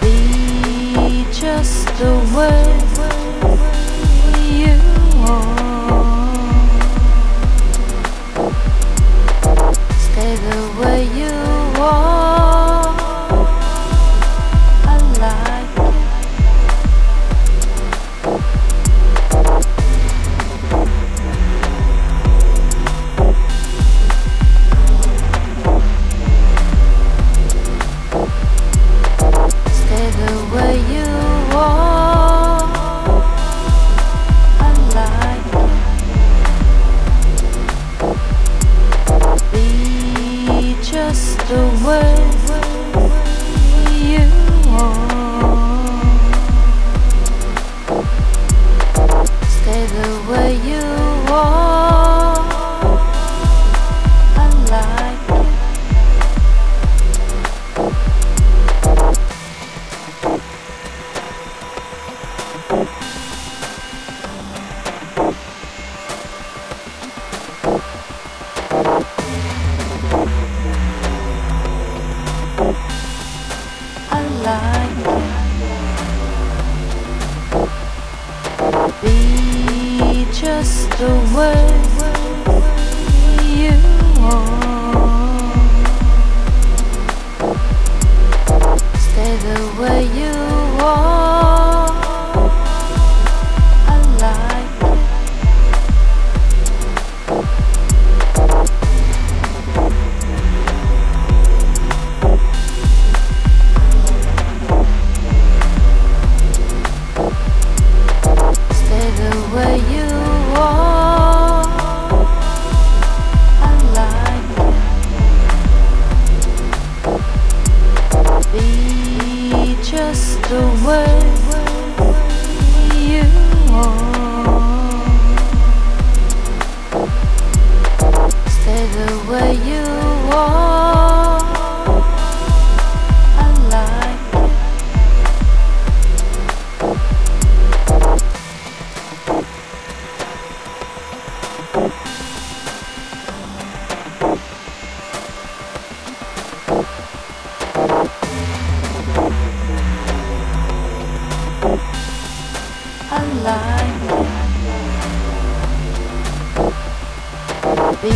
Be just the way you are. be just the way you are. the way you are. Stay the way you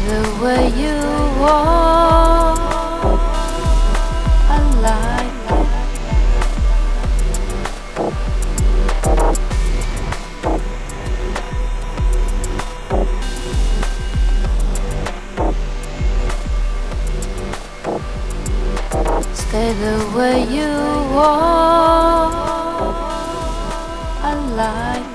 the way you walk I like. Stay the way you walk I like.